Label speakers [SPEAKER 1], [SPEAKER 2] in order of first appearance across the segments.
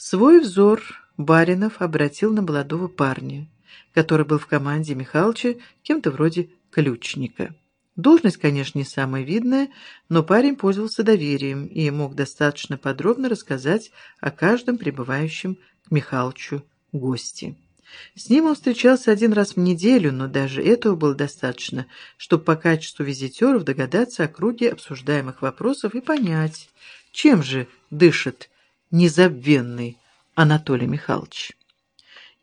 [SPEAKER 1] Свой взор Баринов обратил на молодого парня, который был в команде Михалыча кем-то вроде ключника. Должность, конечно, не самая видная, но парень пользовался доверием и мог достаточно подробно рассказать о каждом прибывающем к Михалычу госте. С ним он встречался один раз в неделю, но даже этого было достаточно, чтобы по качеству визитеров догадаться о круге обсуждаемых вопросов и понять, чем же дышит незабвенный Анатолий Михайлович.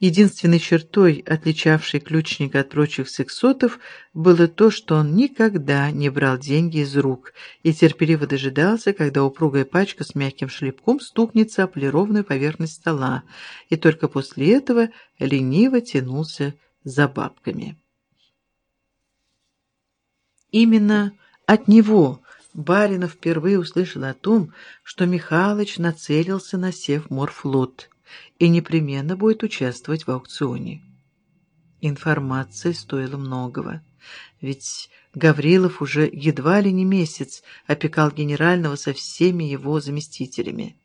[SPEAKER 1] Единственной чертой, отличавшей ключника от прочих сексотов, было то, что он никогда не брал деньги из рук и терпеливо дожидался, когда упругая пачка с мягким шлепком стукнется о полированную поверхность стола, и только после этого лениво тянулся за бабками. Именно от него Баринов впервые услышал о том, что Михалыч нацелился на Севморфлот и непременно будет участвовать в аукционе. Информации стоило многого, ведь Гаврилов уже едва ли не месяц опекал генерального со всеми его заместителями.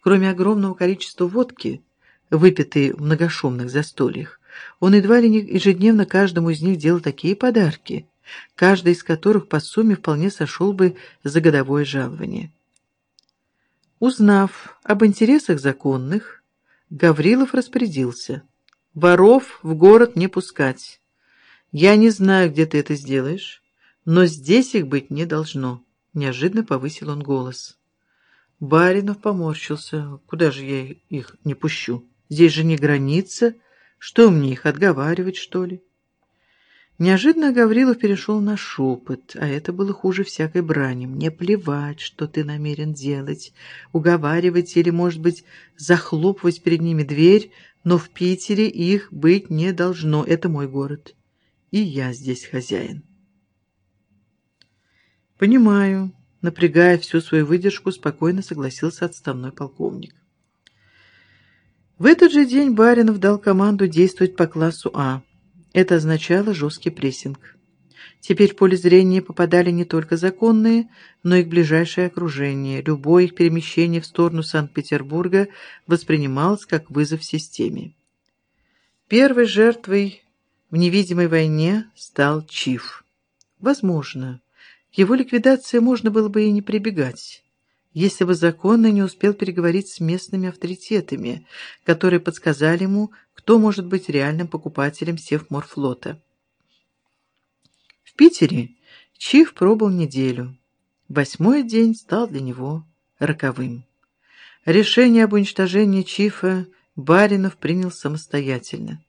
[SPEAKER 1] Кроме огромного количества водки, выпитой в многошумных застольях, он едва ли не ежедневно каждому из них делал такие подарки, каждый из которых по сумме вполне сошел бы за годовое жалование. Узнав об интересах законных, Гаврилов распорядился. «Воров в город не пускать. Я не знаю, где ты это сделаешь, но здесь их быть не должно», — неожиданно повысил он голос. Баринов поморщился. «Куда же я их не пущу? Здесь же не граница. Что мне их отговаривать, что ли?» Неожиданно Гаврилов перешел на шепот, а это было хуже всякой брани. «Мне плевать, что ты намерен делать, уговаривать или, может быть, захлопывать перед ними дверь, но в Питере их быть не должно. Это мой город, и я здесь хозяин». «Понимаю», — напрягая всю свою выдержку, спокойно согласился отставной полковник. В этот же день Баринов дал команду действовать по классу А. Это означало жесткий прессинг. Теперь в поле зрения попадали не только законные, но и их ближайшее окружение. Любое их перемещение в сторону Санкт-Петербурга воспринималось как вызов системе. Первой жертвой в невидимой войне стал Чиф. Возможно, к его ликвидации можно было бы и не прибегать если бы законно не успел переговорить с местными авторитетами, которые подсказали ему, кто может быть реальным покупателем Севморфлота. В Питере Чиф пробыл неделю. Восьмой день стал для него роковым. Решение об уничтожении Чифа Баринов принял самостоятельно.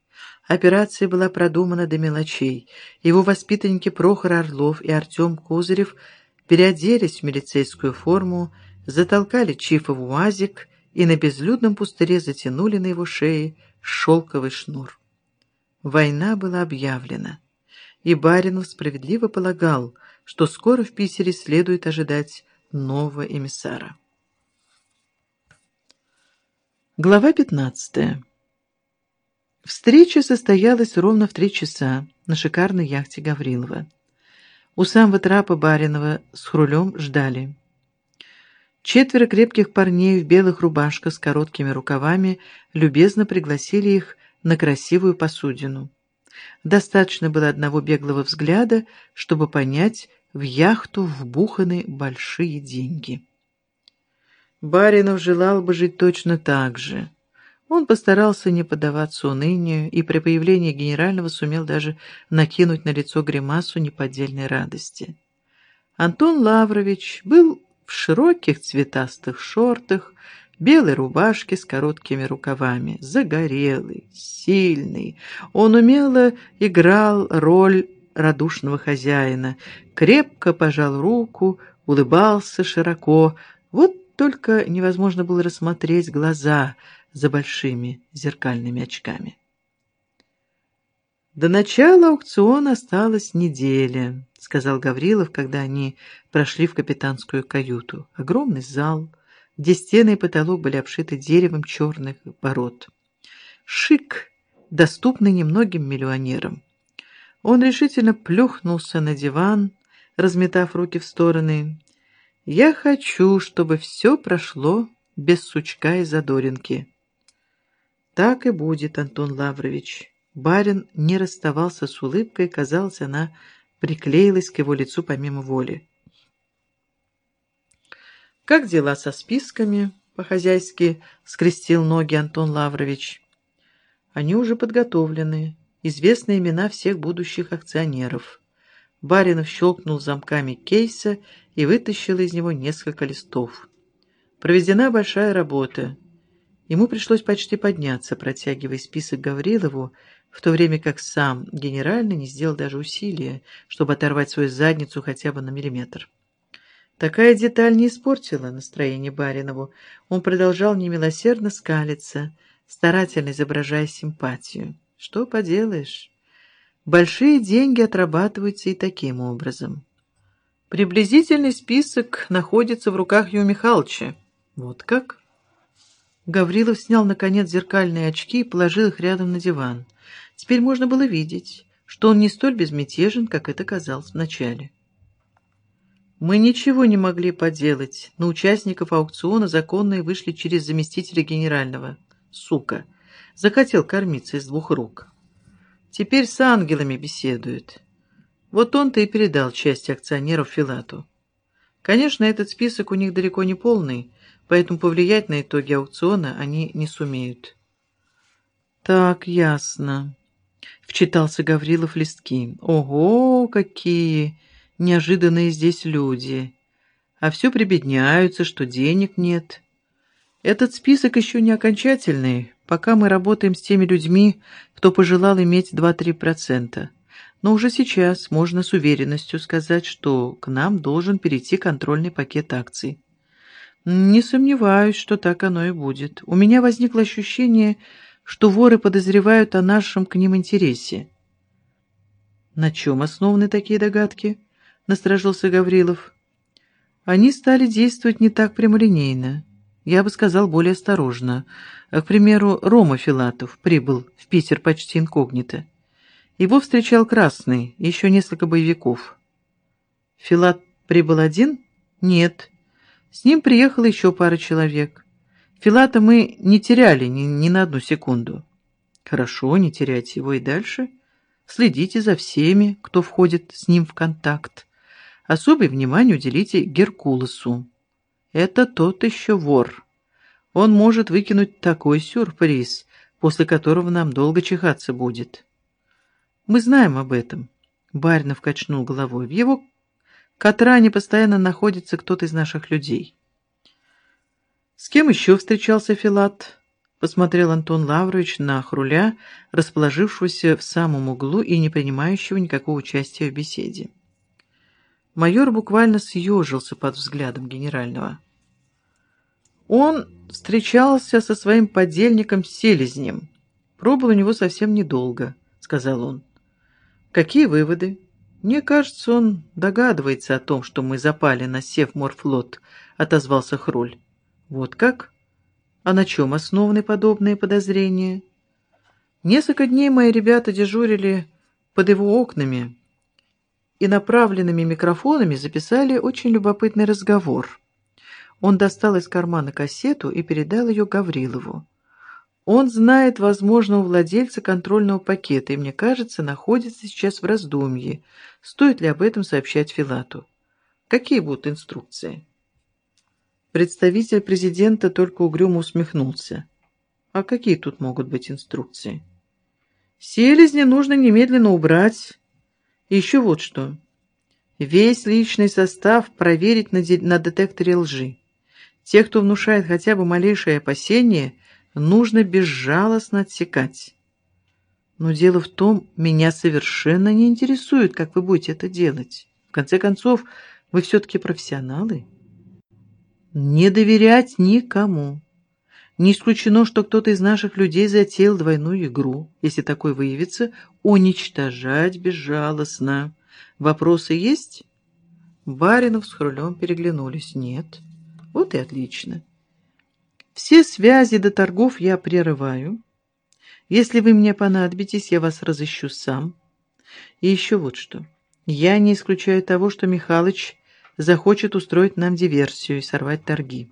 [SPEAKER 1] Операция была продумана до мелочей. Его воспитанники Прохор Орлов и Артем Козырев переоделись в милицейскую форму затолкали Чифа в уазик и на безлюдном пустыре затянули на его шее шелковый шнур. Война была объявлена, и Баринов справедливо полагал, что скоро в Питере следует ожидать нового эмиссара. Глава 15. Встреча состоялась ровно в три часа на шикарной яхте Гаврилова. У самого трапа Баринова с Хрулем ждали. Четверо крепких парней в белых рубашках с короткими рукавами любезно пригласили их на красивую посудину. Достаточно было одного беглого взгляда, чтобы понять, в яхту вбуханы большие деньги. Баринов желал бы жить точно так же. Он постарался не поддаваться унынию и при появлении генерального сумел даже накинуть на лицо гримасу неподдельной радости. Антон Лаврович был в широких цветастых шортах, белой рубашке с короткими рукавами, загорелый, сильный. Он умело играл роль радушного хозяина, крепко пожал руку, улыбался широко. Вот только невозможно было рассмотреть глаза за большими зеркальными очками. До начала аукциона осталась неделя сказал Гаврилов, когда они прошли в капитанскую каюту. Огромный зал, где стены и потолок были обшиты деревом черных ворот. Шик, доступный немногим миллионерам. Он решительно плюхнулся на диван, разметав руки в стороны. «Я хочу, чтобы все прошло без сучка и задоринки». Так и будет, Антон Лаврович. Барин не расставался с улыбкой, казалось, она приклеилась к его лицу помимо воли. «Как дела со списками?» — по-хозяйски скрестил ноги Антон Лаврович. «Они уже подготовлены. Известны имена всех будущих акционеров». Баринов щелкнул замками кейса и вытащил из него несколько листов. Проведена большая работа. Ему пришлось почти подняться, протягивая список Гаврилову, в то время как сам генерально не сделал даже усилия, чтобы оторвать свою задницу хотя бы на миллиметр. Такая деталь не испортила настроение Баринову. Он продолжал немилосердно скалиться, старательно изображая симпатию. Что поделаешь? Большие деньги отрабатываются и таким образом. Приблизительный список находится в руках Ю Михайловича. Вот как? Гаврилов снял, наконец, зеркальные очки и положил их рядом на диван. Теперь можно было видеть, что он не столь безмятежен, как это казалось вначале. Мы ничего не могли поделать. На участников аукциона законные вышли через заместителя генерального. Сука. Захотел кормиться из двух рук. Теперь с ангелами беседует. Вот он-то и передал часть акционеров Филату. Конечно, этот список у них далеко не полный, поэтому повлиять на итоги аукциона они не сумеют. «Так, ясно», — вчитался Гаврилов листки. «Ого, какие!» неожиданные здесь люди. А все прибедняются, что денег нет. Этот список еще не окончательный, пока мы работаем с теми людьми, кто пожелал иметь 2-3%. Но уже сейчас можно с уверенностью сказать, что к нам должен перейти контрольный пакет акций. Не сомневаюсь, что так оно и будет. У меня возникло ощущение, что воры подозревают о нашем к ним интересе. На чем основаны такие догадки? насторожился Гаврилов. Они стали действовать не так прямолинейно. Я бы сказал, более осторожно. К примеру, Рома Филатов прибыл в Питер почти инкогнито. Его встречал Красный еще несколько боевиков. Филат прибыл один? Нет. С ним приехала еще пара человек. Филата мы не теряли ни, ни на одну секунду. Хорошо, не теряйте его и дальше. Следите за всеми, кто входит с ним в контакт. Особое внимание уделите Геркулесу. Это тот еще вор. Он может выкинуть такой сюрприз, после которого нам долго чихаться будет. Мы знаем об этом. Баринов качнул головой. В его Катране постоянно находится кто-то из наших людей. С кем еще встречался Филат? Посмотрел Антон Лаврович на Хруля, расположившегося в самом углу и не принимающего никакого участия в беседе. Майор буквально съежился под взглядом генерального. Он встречался со своим подельником Селезнем. Пробыл у него совсем недолго, сказал он. Какие выводы? Мне кажется, он догадывается о том, что мы запали на Севморфлот, отозвался Хруль. Вот как? А на чем основаны подобные подозрения? Несколько дней мои ребята дежурили под его окнами и направленными микрофонами записали очень любопытный разговор. Он достал из кармана кассету и передал ее Гаврилову. Он знает возможного владельца контрольного пакета и, мне кажется, находится сейчас в раздумье, стоит ли об этом сообщать Филату. Какие будут инструкции? Представитель президента только угрюмо усмехнулся. А какие тут могут быть инструкции? Селезня нужно немедленно убрать и еще вот что. Весь личный состав проверить на, на детекторе лжи. Тех, кто внушает хотя бы малейшее опасение, нужно безжалостно отсекать. Но дело в том, меня совершенно не интересует, как вы будете это делать. В конце концов, вы все-таки профессионалы. Не доверять никому. Не исключено, что кто-то из наших людей затеял двойную игру. Если такой выявится, уничтожать безжалостно. Вопросы есть? Баринов с Хрулем переглянулись. Нет. Вот и отлично. Все связи до торгов я прерываю. Если вы мне понадобитесь, я вас разыщу сам. И еще вот что. Я не исключаю того, что Михалыч захочет устроить нам диверсию и сорвать торги.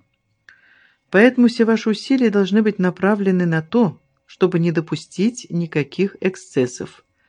[SPEAKER 1] Поэтому все ваши усилия должны быть направлены на то, чтобы не допустить никаких эксцессов.